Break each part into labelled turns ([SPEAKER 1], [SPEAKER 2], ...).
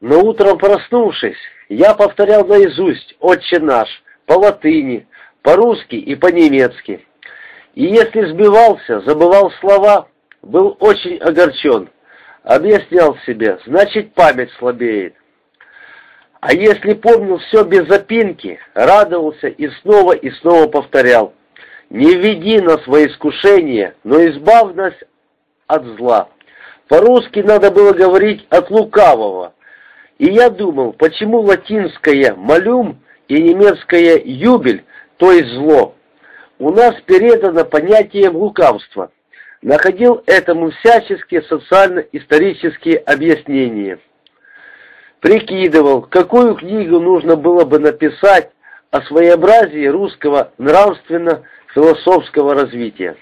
[SPEAKER 1] Но утром проснувшись, я повторял наизусть «Отче наш» по латыни, по-русски и по-немецки. И если сбивался, забывал слова, был очень огорчен. Объяснял себе, значит память слабеет. А если помнил все без запинки, радовался и снова и снова повторял. Не веди нас во искушение, но избавь нас от зла. По-русски надо было говорить от лукавого. И я думал, почему латинское «малюм» и немецкое «юбель», то есть «зло». У нас передано понятие лукавства. Находил этому всяческие социально-исторические объяснения. Прикидывал, какую книгу нужно было бы написать о своеобразии русского нравственно-философского развития.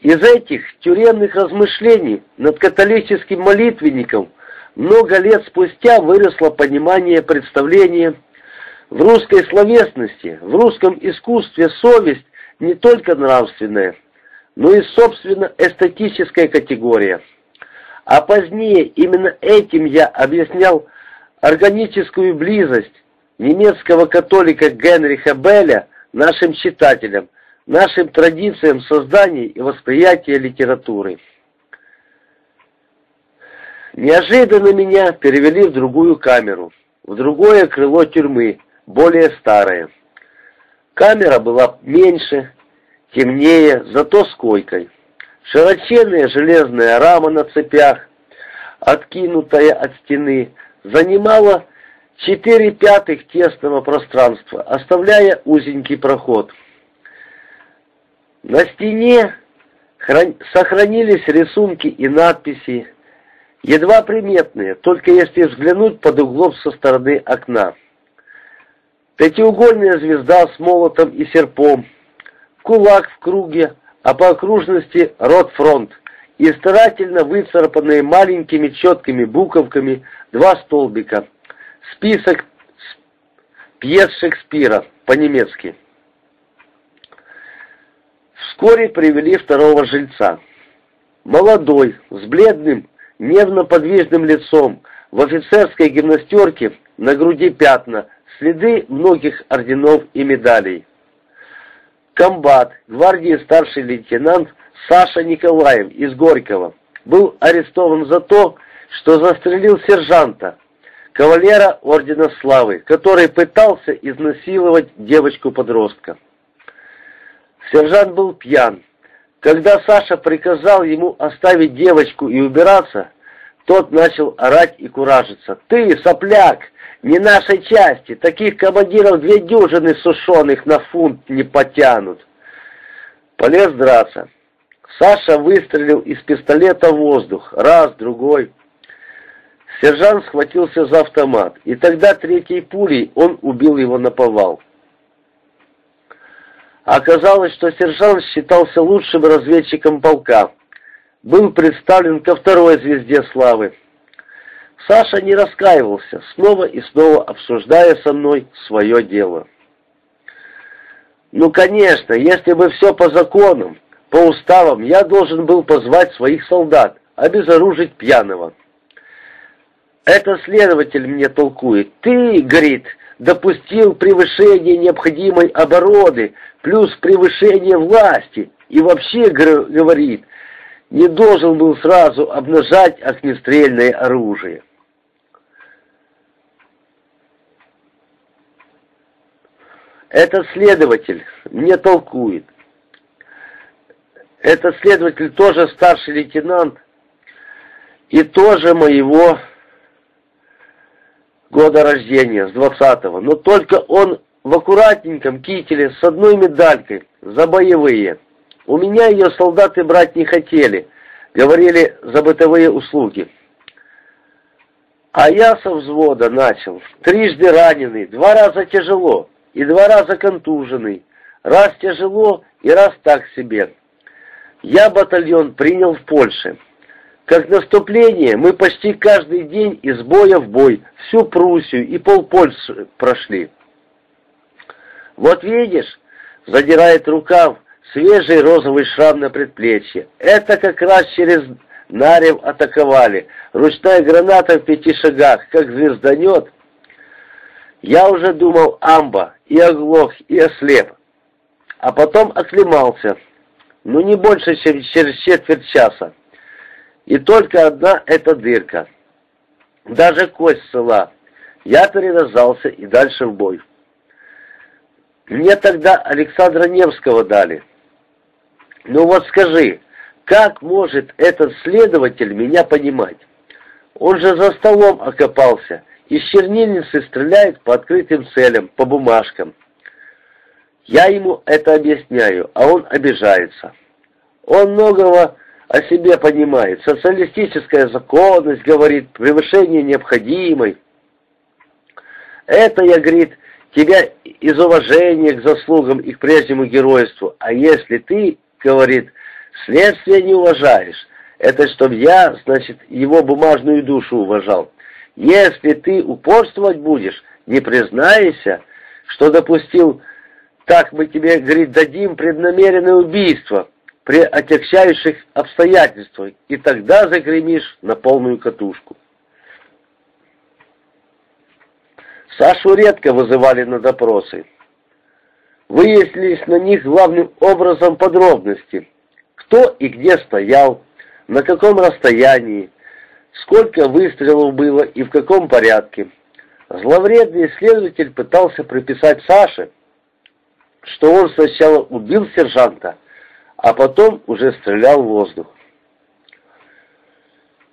[SPEAKER 1] Из этих тюремных размышлений над католическим молитвенником много лет спустя выросло понимание представления в русской словесности, в русском искусстве совесть не только нравственная, но и собственно эстетическая категория. А позднее именно этим я объяснял органическую близость немецкого католика Генриха Белля нашим читателям – нашим традициям создания и восприятия литературы. Неожиданно меня перевели в другую камеру, в другое крыло тюрьмы, более старое. Камера была меньше, темнее, зато с койкой. Широченная железная рама на цепях, откинутая от стены, занимала четыре пятых тесного пространства, оставляя узенький проход – на стене сохранились рисунки и надписи, едва приметные, только если взглянуть под углом со стороны окна. Пятиугольная звезда с молотом и серпом, кулак в круге, а по окружности рот-фронт и старательно выцарапанные маленькими четкими буковками два столбика. Список пьес Шекспира по-немецки. Вскоре привели второго жильца. Молодой, с бледным, нервно-подвижным лицом, в офицерской гимнастерке, на груди пятна, следы многих орденов и медалей. Комбат, гвардии старший лейтенант Саша Николаев из Горького был арестован за то, что застрелил сержанта, кавалера Ордена Славы, который пытался изнасиловать девочку-подростка. Сержант был пьян. Когда Саша приказал ему оставить девочку и убираться, тот начал орать и куражиться. «Ты, сопляк, не нашей части, таких командиров две дюжины сушеных на фунт не потянут». Полез драться. Саша выстрелил из пистолета в воздух, раз, другой. Сержант схватился за автомат, и тогда третьей пулей он убил его на повал. Оказалось, что сержант считался лучшим разведчиком полка. Был представлен ко второй звезде славы. Саша не раскаивался, снова и снова обсуждая со мной свое дело. Ну, конечно, если бы все по законам, по уставам, я должен был позвать своих солдат, обезоружить пьяного. Это следователь мне толкует. Ты, говорит, допустил превышение необходимой обороны, плюс превышение власти, и вообще, говорит, не должен был сразу обнажать огнестрельное оружие. Этот следователь мне толкует. Этот следователь тоже старший лейтенант и тоже моего года рождения, с 20-го, но только он в аккуратненьком кителе с одной медалькой за боевые. У меня ее солдаты брать не хотели, говорили за бытовые услуги. А я со взвода начал, трижды раненый, два раза тяжело и два раза контуженный, раз тяжело и раз так себе. Я батальон принял в Польше. Как наступление мы почти каждый день из боя в бой всю Пруссию и полпольши прошли. Вот видишь, задирает рукав, свежий розовый шрам на предплечье. Это как раз через Нарев атаковали. Ручная граната в пяти шагах, как звезданет. Я уже думал амба, и оглох, и ослеп. А потом оклемался. Ну, не больше, чем через четверть часа. И только одна эта дырка. Даже кость цела. Я перевязался и дальше в бой. Мне тогда Александра Невского дали. Ну вот скажи, как может этот следователь меня понимать? Он же за столом окопался, из чернильницы стреляет по открытым целям, по бумажкам. Я ему это объясняю, а он обижается. Он многого о себе понимает. Социалистическая законность, говорит, превышение необходимой. Это, я, говорит, тебя из уважения к заслугам и к прежнему геройству. А если ты, говорит, следствие не уважаешь, это чтобы я, значит, его бумажную душу уважал. Если ты упорствовать будешь, не признайся, что допустил, так мы тебе, говорит, дадим преднамеренное убийство при отягчающих обстоятельствах, и тогда загремишь на полную катушку. Сашу редко вызывали на допросы. Выяснились на них главным образом подробности. Кто и где стоял, на каком расстоянии, сколько выстрелов было и в каком порядке. Зловредный следователь пытался приписать Саше, что он сначала убил сержанта, а потом уже стрелял в воздух.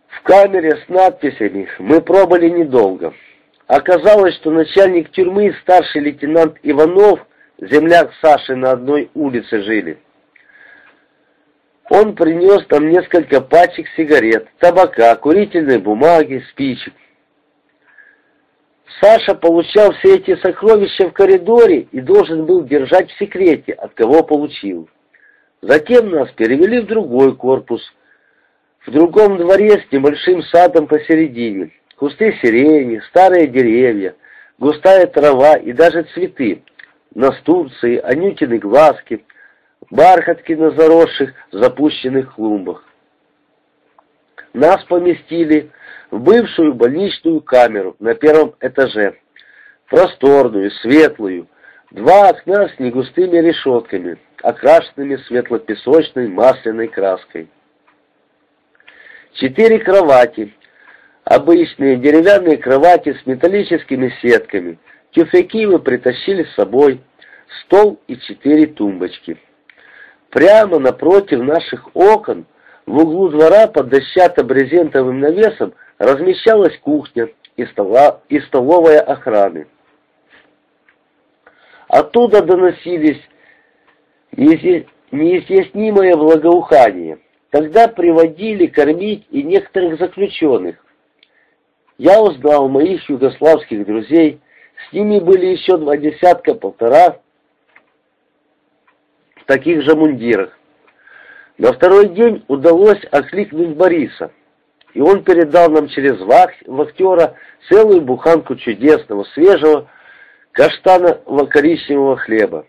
[SPEAKER 1] В камере с надписями мы пробыли недолго. Оказалось, что начальник тюрьмы, старший лейтенант Иванов, земляк Саши на одной улице жили. Он принес там несколько пачек сигарет, табака, курительной бумаги, спичек. Саша получал все эти сокровища в коридоре и должен был держать в секрете, от кого получил. Затем нас перевели в другой корпус, в другом дворе с небольшим садом посередине. Кусты сирени, старые деревья, густая трава и даже цветы, настурции, анютины глазки, бархатки на заросших, запущенных клумбах. Нас поместили в бывшую больничную камеру на первом этаже, просторную, светлую, два окна с негустыми решетками, окрашенными светло-песочной масляной краской. Четыре кровати, Обычные деревянные кровати с металлическими сетками. Тюфяки мы притащили с собой. Стол и четыре тумбочки. Прямо напротив наших окон, в углу двора под дощато-брезентовым навесом, размещалась кухня и, стола, и столовая охраны. Оттуда доносились неизъяснимое благоухание. Тогда приводили кормить и некоторых заключенных, я узнал моих югославских друзей, с ними были еще два десятка-полтора в таких же мундирах. На второй день удалось окликнуть Бориса, и он передал нам через вахтера целую буханку чудесного, свежего, каштаново-коричневого хлеба.